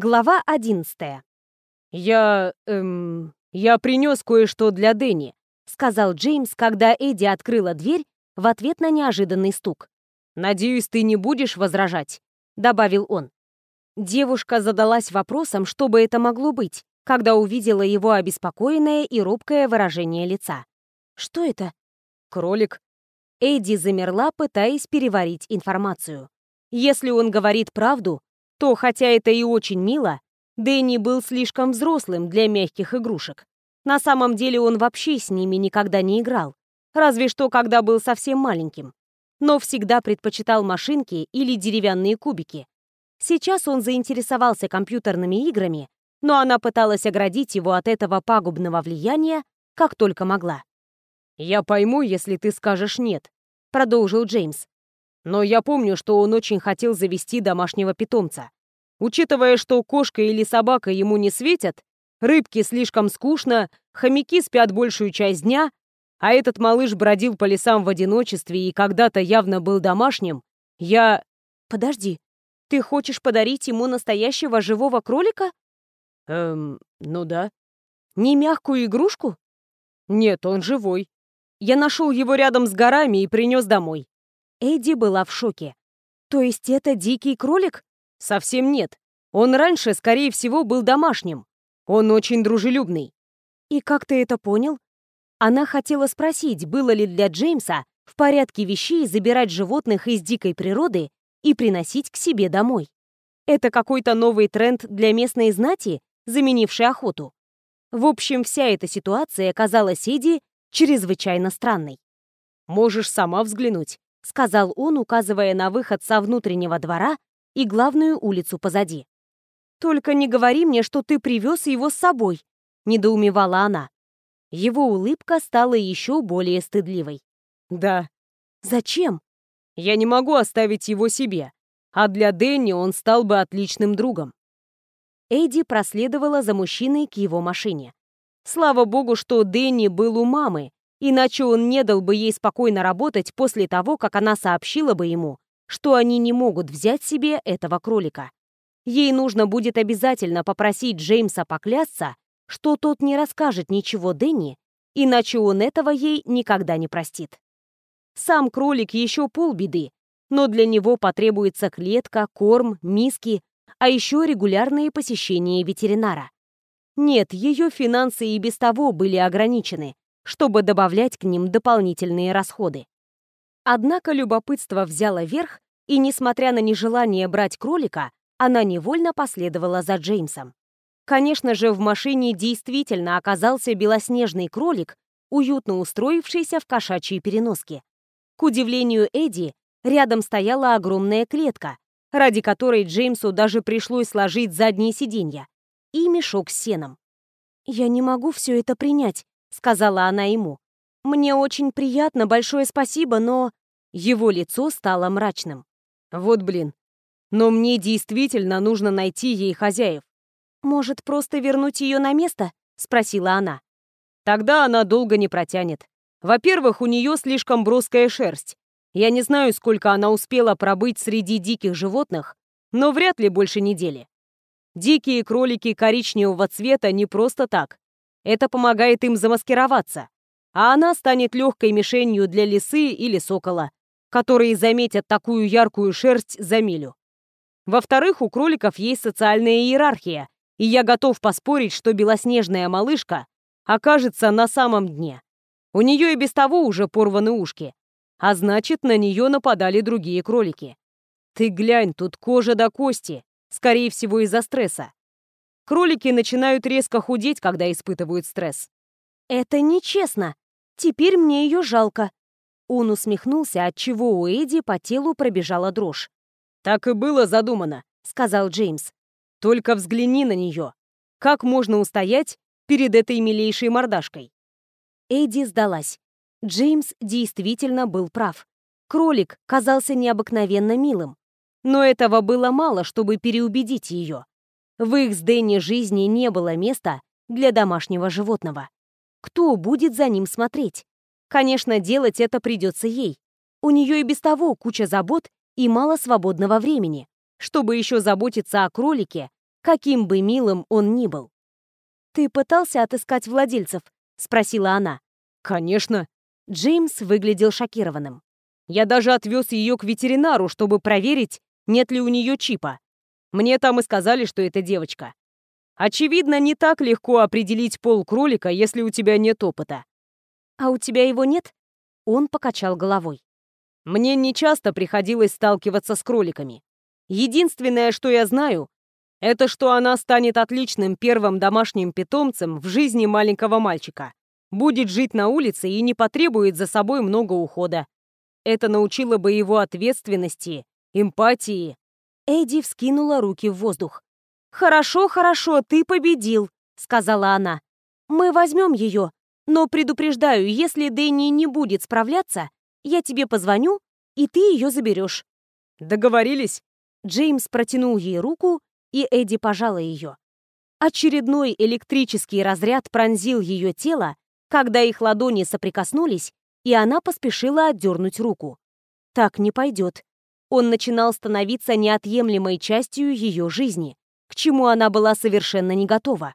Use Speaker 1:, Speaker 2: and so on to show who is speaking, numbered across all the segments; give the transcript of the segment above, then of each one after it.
Speaker 1: Глава одиннадцатая.
Speaker 2: «Я... эм... я принес кое-что для Дэнни», —
Speaker 1: сказал Джеймс, когда Эдди открыла дверь в ответ на неожиданный стук.
Speaker 2: «Надеюсь, ты не будешь возражать», — добавил он.
Speaker 1: Девушка задалась вопросом, что бы это могло быть, когда увидела его обеспокоенное и робкое выражение лица. «Что это?»
Speaker 2: «Кролик».
Speaker 1: Эдди замерла, пытаясь переварить информацию. Если он говорит правду, то, хотя это и очень мило, Дэнни был слишком взрослым для мягких игрушек. На самом деле он вообще с ними никогда не играл, разве что когда был совсем маленьким. Но всегда предпочитал машинки или деревянные кубики. Сейчас он заинтересовался компьютерными играми, но она пыталась оградить его от этого пагубного влияния, как только могла.
Speaker 2: «Я пойму, если ты скажешь «нет», — продолжил Джеймс. Но я помню, что он очень хотел завести домашнего питомца. Учитывая, что кошка или собака ему не светят, рыбки слишком скучно, хомяки спят большую часть дня, а этот малыш бродил по лесам в одиночестве и когда-то явно был домашним, я...
Speaker 1: Подожди, ты хочешь подарить ему настоящего живого кролика?
Speaker 2: Эм, ну да.
Speaker 1: Не мягкую игрушку?
Speaker 2: Нет, он живой. Я нашел его рядом с горами и принес домой.
Speaker 1: Эдди была в шоке. То есть это дикий кролик?
Speaker 2: Совсем нет. Он раньше, скорее всего, был домашним. Он очень дружелюбный.
Speaker 1: И как ты это понял? Она хотела спросить, было ли для Джеймса в порядке вещей забирать животных из дикой природы и приносить к себе домой. Это какой-то новый тренд для местной знати, заменивший охоту. В общем, вся эта ситуация казалась Эдди чрезвычайно странной.
Speaker 2: «Можешь сама взглянуть», —
Speaker 1: сказал он, указывая на выход со внутреннего двора и главную улицу позади. «Только не говори мне, что ты привез его с собой», — недоумевала она. Его улыбка стала еще более стыдливой.
Speaker 2: «Да».
Speaker 1: «Зачем?»
Speaker 2: «Я не могу оставить его себе, а для Дэнни он стал бы отличным другом».
Speaker 1: Эдди проследовала за мужчиной к его машине. Слава богу, что Дэнни был у мамы, Иначе он не дал бы ей спокойно работать после того, как она сообщила бы ему, что они не могут взять себе этого кролика. Ей нужно будет обязательно попросить Джеймса поклясться, что тот не расскажет ничего Дэнни, иначе он этого ей никогда не простит. Сам кролик еще полбеды, но для него потребуется клетка, корм, миски, а еще регулярные посещения ветеринара. Нет, ее финансы и без того были ограничены, чтобы добавлять к ним дополнительные расходы. Однако любопытство взяло верх, и, несмотря на нежелание брать кролика, она невольно последовала за Джеймсом. Конечно же, в машине действительно оказался белоснежный кролик, уютно устроившийся в кошачьей переноске. К удивлению Эдди, рядом стояла огромная клетка, ради которой Джеймсу даже пришлось сложить задние сиденья, и мешок с сеном. «Я не могу все это принять», — сказала она ему. «Мне очень приятно, большое спасибо, но...» Его лицо стало мрачным.
Speaker 2: «Вот блин. Но мне действительно нужно найти ей хозяев».
Speaker 1: «Может, просто вернуть ее на место?» — спросила она.
Speaker 2: «Тогда она долго не протянет. Во-первых, у нее слишком броская шерсть. Я не знаю, сколько она успела пробыть среди диких животных, но вряд ли больше недели. Дикие кролики коричневого цвета не просто так. Это помогает им замаскироваться, а она станет легкой мишенью для лисы или сокола, которые заметят такую яркую шерсть за милю. Во-вторых, у кроликов есть социальная иерархия, и я готов поспорить, что белоснежная малышка окажется на самом дне. У нее и без того уже порваны ушки, а значит, на нее нападали другие кролики. Ты глянь, тут кожа до кости, скорее всего, из-за стресса. Кролики начинают резко худеть, когда испытывают стресс.
Speaker 1: «Это нечестно. Теперь мне ее жалко». Он усмехнулся, отчего у Эдди по телу пробежала дрожь.
Speaker 2: «Так и было задумано», — сказал Джеймс. «Только взгляни на нее. Как можно устоять перед этой милейшей мордашкой?»
Speaker 1: Эдди сдалась. Джеймс действительно был прав. Кролик казался необыкновенно милым. Но этого было мало, чтобы переубедить ее. В их с Дэнни жизни не было места для домашнего животного. Кто будет за ним смотреть? Конечно, делать это придется ей. У нее и без того куча забот и мало свободного времени, чтобы еще заботиться о кролике, каким бы милым он ни был. «Ты пытался отыскать владельцев?» — спросила она.
Speaker 2: «Конечно».
Speaker 1: Джеймс выглядел шокированным.
Speaker 2: «Я даже отвез ее к ветеринару, чтобы проверить, нет ли у нее чипа. Мне там и сказали, что это девочка. Очевидно, не так легко определить пол кролика, если у тебя нет опыта.
Speaker 1: А у тебя его нет? Он покачал головой.
Speaker 2: Мне не часто приходилось сталкиваться с кроликами. Единственное, что я знаю, это что она станет отличным первым домашним питомцем в жизни маленького мальчика. Будет жить на улице и не потребует за собой много ухода. Это научило бы его ответственности, эмпатии.
Speaker 1: Эдди вскинула руки в воздух. «Хорошо, хорошо, ты победил», — сказала она. «Мы возьмем ее, но предупреждаю, если Дэнни не будет справляться, я тебе позвоню, и ты ее заберешь».
Speaker 2: «Договорились?»
Speaker 1: Джеймс протянул ей руку, и Эдди пожала ее. Очередной электрический разряд пронзил ее тело, когда их ладони соприкоснулись, и она поспешила отдернуть руку. Так не пойдет. Он начинал становиться неотъемлемой частью ее жизни, чему она была совершенно не готова.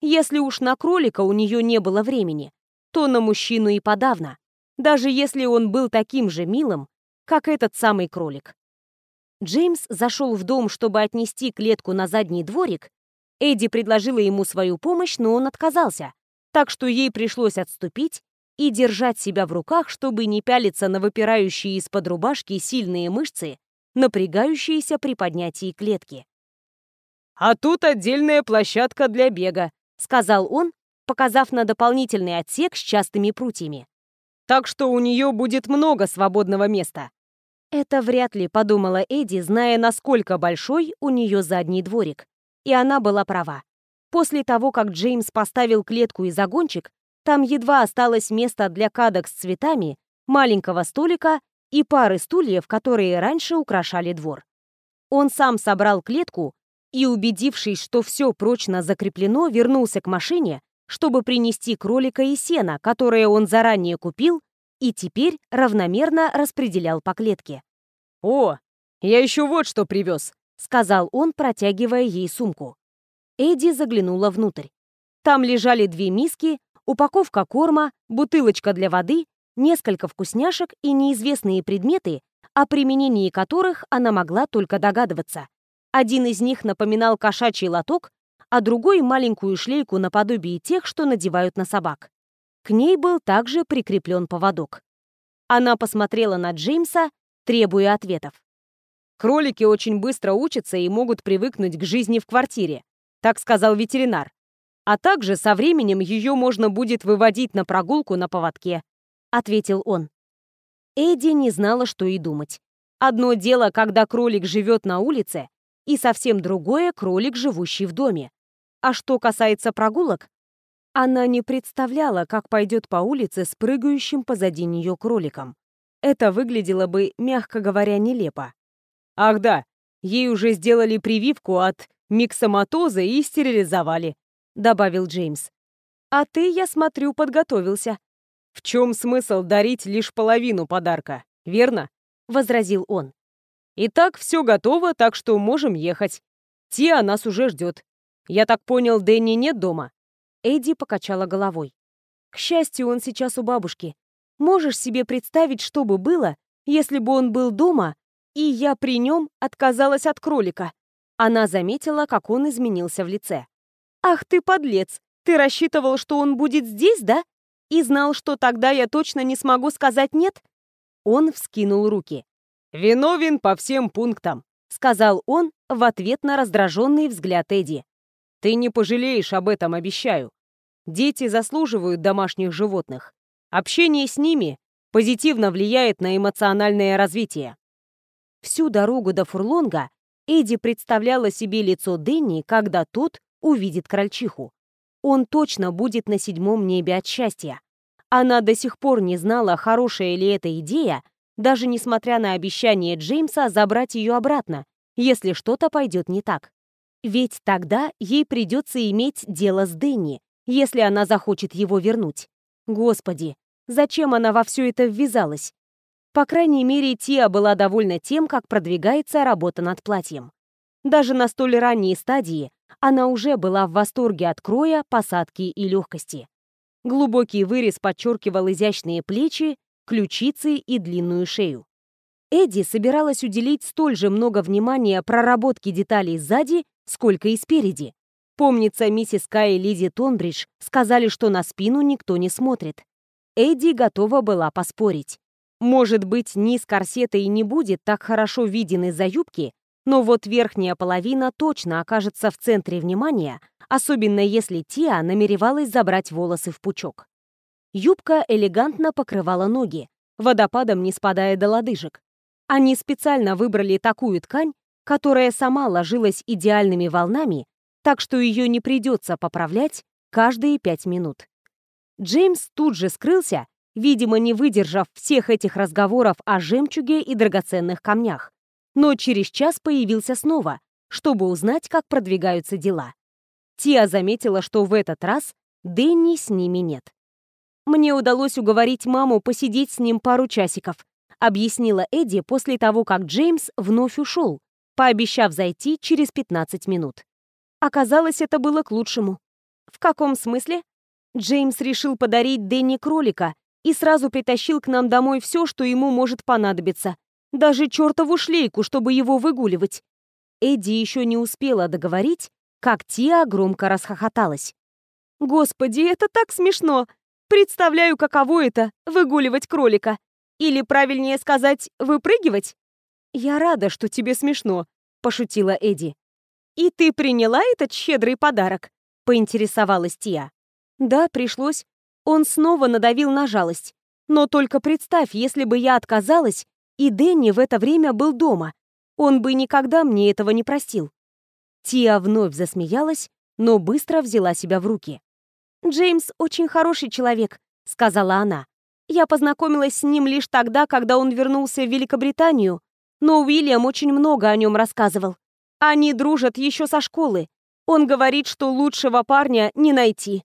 Speaker 1: Если уж на кролика у нее не было времени, то на мужчину и подавно, даже если он был таким же милым, как этот самый кролик. Джеймс зашел в дом, чтобы отнести клетку на задний дворик. Эдди предложила ему свою помощь, но он отказался, так что ей пришлось отступить и держать себя в руках, чтобы не пялиться на выпирающие из-под рубашки сильные мышцы, напрягающиеся при поднятии клетки.
Speaker 2: «А тут отдельная площадка для бега»,
Speaker 1: сказал он, показав на дополнительный отсек с частыми прутьями.
Speaker 2: «Так что у нее будет много свободного места».
Speaker 1: Это вряд ли, подумала Эдди, зная, насколько большой у нее задний дворик. И она была права. После того, как Джеймс поставил клетку и загончик, там едва осталось место для кадок с цветами, маленького столика и пары стульев, которые раньше украшали двор. Он сам собрал клетку и, убедившись, что все прочно закреплено, вернулся к машине, чтобы принести кролика и сена, которое он заранее купил и теперь равномерно распределял по клетке.
Speaker 2: «О, я еще вот что привез», —
Speaker 1: сказал он, протягивая ей сумку. Эдди заглянула внутрь. Там лежали две миски, упаковка корма, бутылочка для воды, несколько вкусняшек и неизвестные предметы, о применении которых она могла только догадываться. Один из них напоминал кошачий лоток, а другой — маленькую шлейку наподобие тех, что надевают на собак. К ней был также прикреплен поводок. Она посмотрела на Джеймса, требуя ответов.
Speaker 2: «Кролики очень быстро учатся и могут привыкнуть к жизни в квартире», так сказал ветеринар. «А также со временем ее можно будет выводить на прогулку на поводке», ответил он.
Speaker 1: Эдди не знала, что и думать. Одно дело, когда кролик живет на улице, и совсем другое — кролик, живущий в доме. А что касается прогулок, она не представляла, как пойдет по улице с прыгающим позади нее кроликом. Это выглядело бы, мягко говоря, нелепо.
Speaker 2: «Ах да, ей уже сделали прививку от миксоматоза и стерилизовали», — добавил Джеймс.
Speaker 1: «А ты, я смотрю, подготовился».
Speaker 2: «В чем смысл дарить лишь половину подарка, верно?» — возразил он. Итак, все готово, так что можем ехать. Тиа нас уже ждет. Я так понял, Дэнни нет дома?»
Speaker 1: Эдди покачала головой. «К счастью, он сейчас у бабушки. Можешь себе представить, что бы было, если бы он был дома, и я при нем отказалась от кролика?» Она заметила, как он изменился в лице. «Ах ты, подлец! Ты рассчитывал, что он будет здесь, да? И знал, что тогда я точно не смогу сказать «нет»?» Он вскинул руки.
Speaker 2: «Виновен по всем пунктам», —
Speaker 1: сказал он в ответ на раздраженный взгляд Эдди.
Speaker 2: «Ты не пожалеешь об этом, обещаю. Дети заслуживают домашних животных. Общение с ними позитивно влияет на эмоциональное развитие».
Speaker 1: Всю дорогу до Фурлонга Эдди представляла себе лицо Дэнни, когда тот увидит крольчиху. Он точно будет на седьмом небе от счастья. Она до сих пор не знала, хорошая ли эта идея, даже несмотря на обещание Джеймса забрать ее обратно, если что-то пойдет не так. Ведь тогда ей придется иметь дело с Дэнни, если она захочет его вернуть. Господи, зачем она во все это ввязалась? По крайней мере, Тиа была довольна тем, как продвигается работа над платьем. Даже на столь ранней стадии Она уже была в восторге от кроя, посадки и легкости. Глубокий вырез подчеркивал изящные плечи, ключицы и длинную шею. Эдди собиралась уделить столь же много внимания проработке деталей сзади, сколько и спереди. Помнится, миссис Кай и Лизи Тонбридж сказали, что на спину никто не смотрит. Эдди готова была поспорить. Может быть, низ корсета и не будет так хорошо виден из-за юбки, но вот верхняя половина точно окажется в центре внимания, особенно если Тиа намеревалась забрать волосы в пучок. Юбка элегантно покрывала ноги, водопадом не спадая до лодыжек. Они специально выбрали такую ткань, которая сама ложилась идеальными волнами, так что ее не придется поправлять каждые пять минут. Джеймс тут же скрылся, видимо, не выдержав всех этих разговоров о жемчуге и драгоценных камнях, но через час появился снова, чтобы узнать, как продвигаются дела. Тиа заметила, что в этот раз Дэнни с ними нет. «Мне удалось уговорить маму посидеть с ним пару часиков», объяснила Эдди после того, как Джеймс вновь ушел, пообещав зайти через 15 минут. Оказалось, это было к лучшему. В каком смысле? Джеймс решил подарить Дэнни кролика и сразу притащил к нам домой все, что ему может понадобиться. Даже чертову шлейку, чтобы его выгуливать. Эдди еще не успела договорить, как Тиа громко расхохоталась. «Господи, это так смешно! Представляю, каково это — выгуливать кролика. Или, правильнее сказать, выпрыгивать?» «Я рада, что тебе смешно», — пошутила Эдди. «И ты приняла этот щедрый подарок?» — поинтересовалась Тия. «Да, пришлось. Он снова надавил на жалость. Но только представь, если бы я отказалась, и Дэнни в это время был дома. Он бы никогда мне этого не простил». Тия вновь засмеялась, но быстро взяла себя в руки. «Джеймс очень хороший человек», — сказала она. «Я познакомилась с ним лишь тогда, когда он вернулся в Великобританию, но Уильям очень много о нем рассказывал. Они дружат еще со школы. Он говорит, что лучшего парня не найти».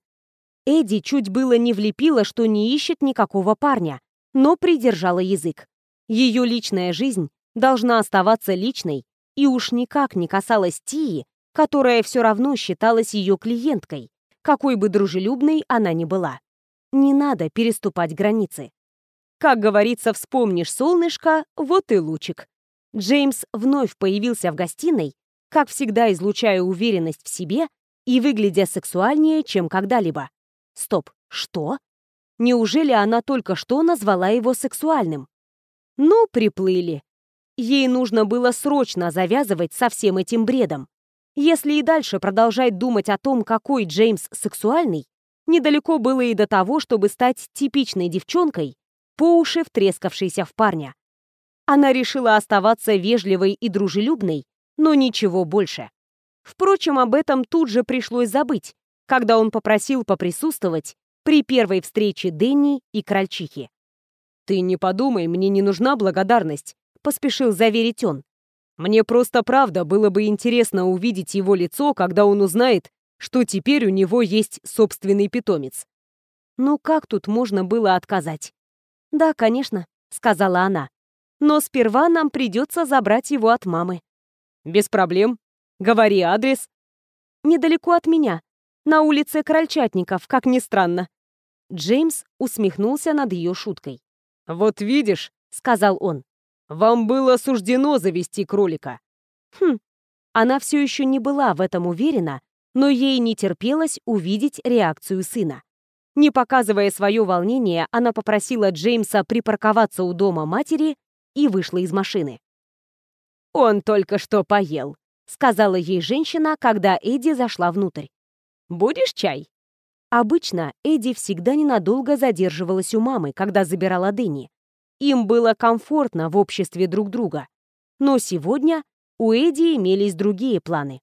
Speaker 1: Эдди чуть было не влепила, что не ищет никакого парня, но придержала язык. Ее личная жизнь должна оставаться личной и уж никак не касалась Тии, которая все равно считалась ее клиенткой, какой бы дружелюбной она ни была. Не надо переступать границы. Как говорится, вспомнишь солнышко, вот и лучик. Джеймс вновь появился в гостиной, как всегда излучая уверенность в себе и выглядя сексуальнее, чем когда-либо. Стоп, что? Неужели она только что назвала его сексуальным? Ну, приплыли. Ей нужно было срочно завязывать со всем этим бредом. Если и дальше продолжать думать о том, какой Джеймс сексуальный, недалеко было и до того, чтобы стать типичной девчонкой, по уши втрескавшейся в парня. Она решила оставаться вежливой и дружелюбной, но ничего больше. Впрочем, об этом тут же пришлось забыть, когда он попросил поприсутствовать при первой встрече Дэнни и Крольчихи. «Ты не подумай, мне не нужна благодарность», — поспешил заверить он. «Мне просто правда было бы интересно увидеть его лицо, когда он узнает, что теперь у него есть собственный питомец». Ну как тут можно было отказать? «Да, конечно», — сказала она. «Но сперва нам придется забрать его от мамы». «Без проблем. Говори адрес». «Недалеко от меня. На улице Крольчатников, как ни странно». Джеймс усмехнулся над ее шуткой. «Вот видишь», — сказал он, — «вам было суждено завести кролика». Хм, она все еще не была в этом уверена, но ей не терпелось увидеть реакцию сына. Не показывая свое волнение, она попросила Джеймса припарковаться у дома матери и вышла из машины. «Он только что поел», — сказала ей женщина, когда Эдди зашла внутрь. «Будешь чай?» Обычно Эдди всегда ненадолго задерживалась у мамы, когда забирала Дэнни. Им было комфортно в обществе друг друга. Но сегодня у Эдди имелись другие планы.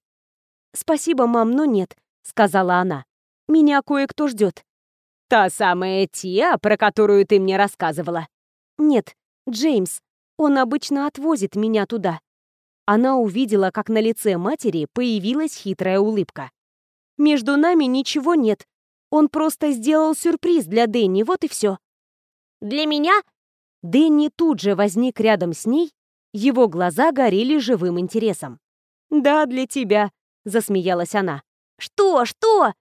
Speaker 1: «Спасибо, мам, но нет», — сказала она. «Меня кое-кто ждет». «Та самая Тия, про которую ты мне рассказывала?» «Нет, Джеймс. Он обычно отвозит меня туда». Она увидела, как на лице матери появилась хитрая улыбка. «Между нами ничего нет. Он просто сделал сюрприз для Дэнни, вот и все. «Для меня?» Дэнни тут же возник рядом с ней, его глаза горели живым интересом. «Да, для тебя», засмеялась она.
Speaker 2: «Что? Что?»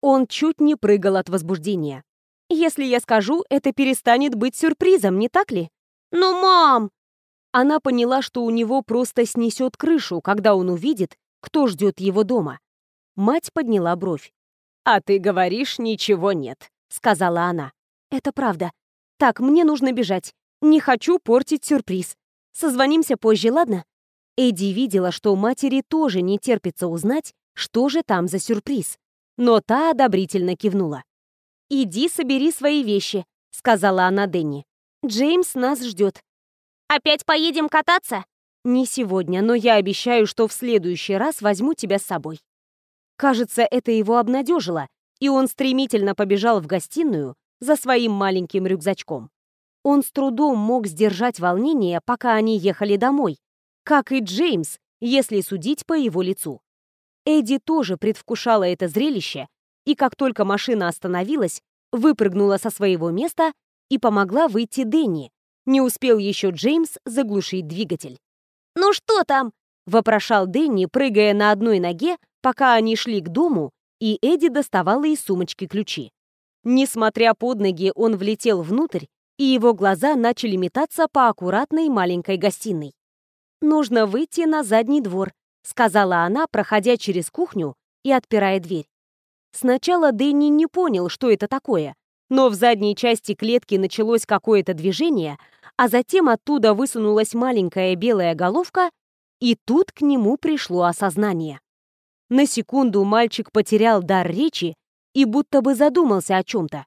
Speaker 1: Он чуть не прыгал от возбуждения. «Если я скажу, это перестанет быть сюрпризом, не так ли?»
Speaker 2: «Но, мам!»
Speaker 1: Она поняла, что у него просто снесет крышу, когда он увидит, кто ждет его дома. Мать подняла бровь. «А ты говоришь, ничего нет», — сказала она. «Это правда. Так, мне нужно бежать. Не хочу портить сюрприз. Созвонимся позже, ладно?» Эдди видела, что матери тоже не терпится узнать, что же там за сюрприз. Но та одобрительно кивнула. «Иди собери свои вещи», — сказала она Дэнни. «Джеймс нас ждет».
Speaker 2: «Опять поедем кататься?»
Speaker 1: «Не сегодня, но я обещаю, что в следующий раз возьму тебя с собой». Кажется, это его обнадежило, и он стремительно побежал в гостиную за своим маленьким рюкзачком. Он с трудом мог сдержать волнение, пока они ехали домой, как и Джеймс, если судить по его лицу. Эдди тоже предвкушала это зрелище, и как только машина остановилась, выпрыгнула со своего места и помогла выйти Дэнни. Не успел еще Джеймс заглушить двигатель.
Speaker 2: «Ну что там?» — вопрошал Дэнни, прыгая на одной ноге, пока они шли к дому, и Эдди доставала из сумочки ключи.
Speaker 1: Несмотря под ноги, он влетел внутрь, и его глаза начали метаться по аккуратной маленькой гостиной. «Нужно выйти на задний двор», — сказала она, проходя через кухню и отпирая дверь. Сначала Дэнни не понял, что это такое, но в задней части клетки началось какое-то движение, а затем оттуда высунулась маленькая белая головка, и тут к нему пришло осознание. На секунду мальчик потерял дар речи и будто бы задумался о чем-то.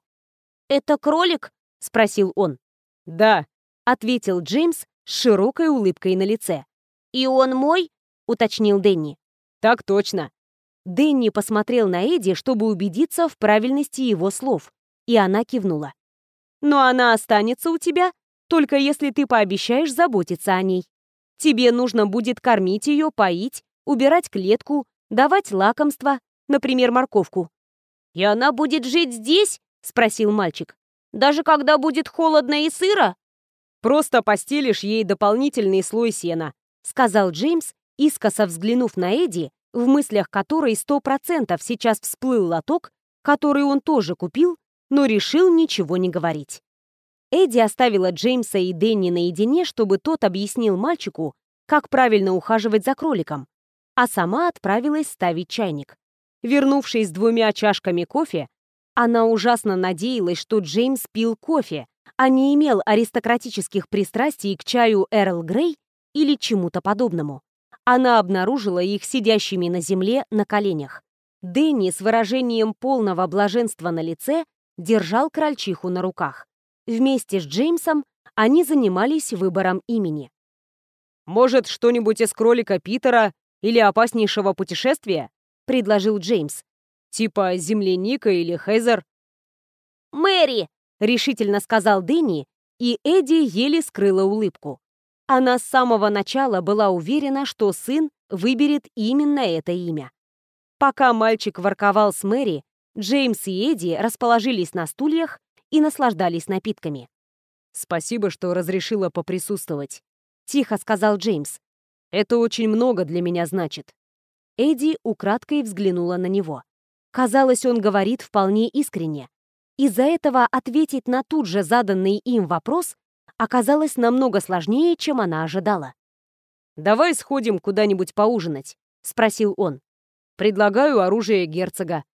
Speaker 2: «Это кролик?» — спросил он.
Speaker 1: «Да», — ответил Джеймс с широкой улыбкой на лице.
Speaker 2: «И он мой?» — уточнил Дэнни.
Speaker 1: «Так точно». Дэнни посмотрел на Эдди, чтобы убедиться в правильности его слов, и она кивнула. «Но она останется у тебя, только если ты пообещаешь заботиться о ней. Тебе нужно будет кормить ее, поить, убирать клетку, давать лакомства, например, морковку».
Speaker 2: «И она будет жить здесь?» — спросил мальчик. «Даже когда будет холодно и сыро?»
Speaker 1: «Просто постелишь ей дополнительный слой сена», — сказал Джеймс, искоса взглянув на Эдди, в мыслях которой сто процентов сейчас всплыл лоток, который он тоже купил, но решил ничего не говорить. Эдди оставила Джеймса и Дэнни наедине, чтобы тот объяснил мальчику, как правильно ухаживать за кроликом, а сама отправилась ставить чайник. Вернувшись с двумя чашками кофе, она ужасно надеялась, что Джеймс пил кофе, а не имел аристократических пристрастий к чаю Эрл Грей или чему-то подобному. Она обнаружила их сидящими на земле на коленях. Дэнни с выражением полного блаженства на лице держал крольчиху на руках. Вместе с Джеймсом они занимались выбором имени. «Может, что-нибудь из кролика Питера или опаснейшего путешествия?» — предложил Джеймс. «Типа земляника или Хейзер?»
Speaker 2: «Мэри!» — решительно сказал Дэнни, и Эдди еле скрыла улыбку. Она с самого начала была уверена, что сын выберет именно это имя. Пока мальчик ворковал с Мэри, Джеймс и Эдди расположились на стульях и наслаждались напитками.
Speaker 1: «Спасибо, что разрешила поприсутствовать», — тихо сказал Джеймс. «Это очень много для меня значит».
Speaker 2: Эдди украдкой взглянула на него. Казалось, он говорит вполне искренне. Из-за этого ответить на тут же заданный им вопрос оказалось намного сложнее, чем она ожидала.
Speaker 1: «Давай сходим куда-нибудь поужинать», — спросил он. «Предлагаю оружие герцога».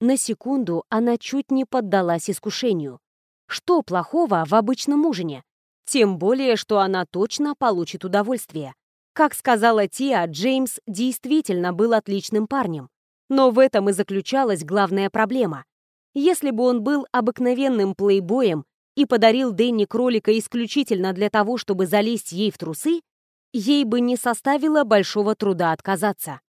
Speaker 2: На секунду она чуть не поддалась искушению. Что плохого в обычном ужине? Тем более, что она точно получит удовольствие. Как сказала Тиа, Джеймс действительно был отличным парнем. Но в этом и заключалась главная проблема. Если бы он был обыкновенным плейбоем и подарил Дэнни кролика исключительно для того, чтобы залезть ей в трусы, ей бы не составило большого труда отказаться.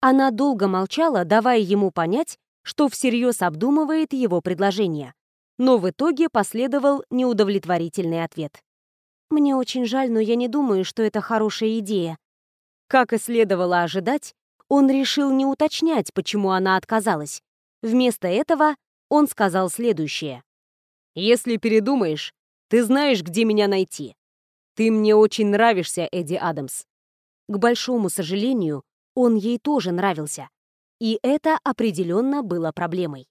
Speaker 2: Она долго молчала, давая ему понять, что всерьез обдумывает его предложение. Но в итоге последовал неудовлетворительный ответ. Мне очень жаль, но я не думаю, что это хорошая идея. Как и следовало ожидать, он решил не уточнять, почему она отказалась. Вместо этого он сказал следующее.
Speaker 1: «Если передумаешь, ты знаешь, где меня найти. Ты мне очень нравишься, Эдди Адамс».
Speaker 2: К большому сожалению,
Speaker 1: он ей тоже нравился. И это определенно было проблемой.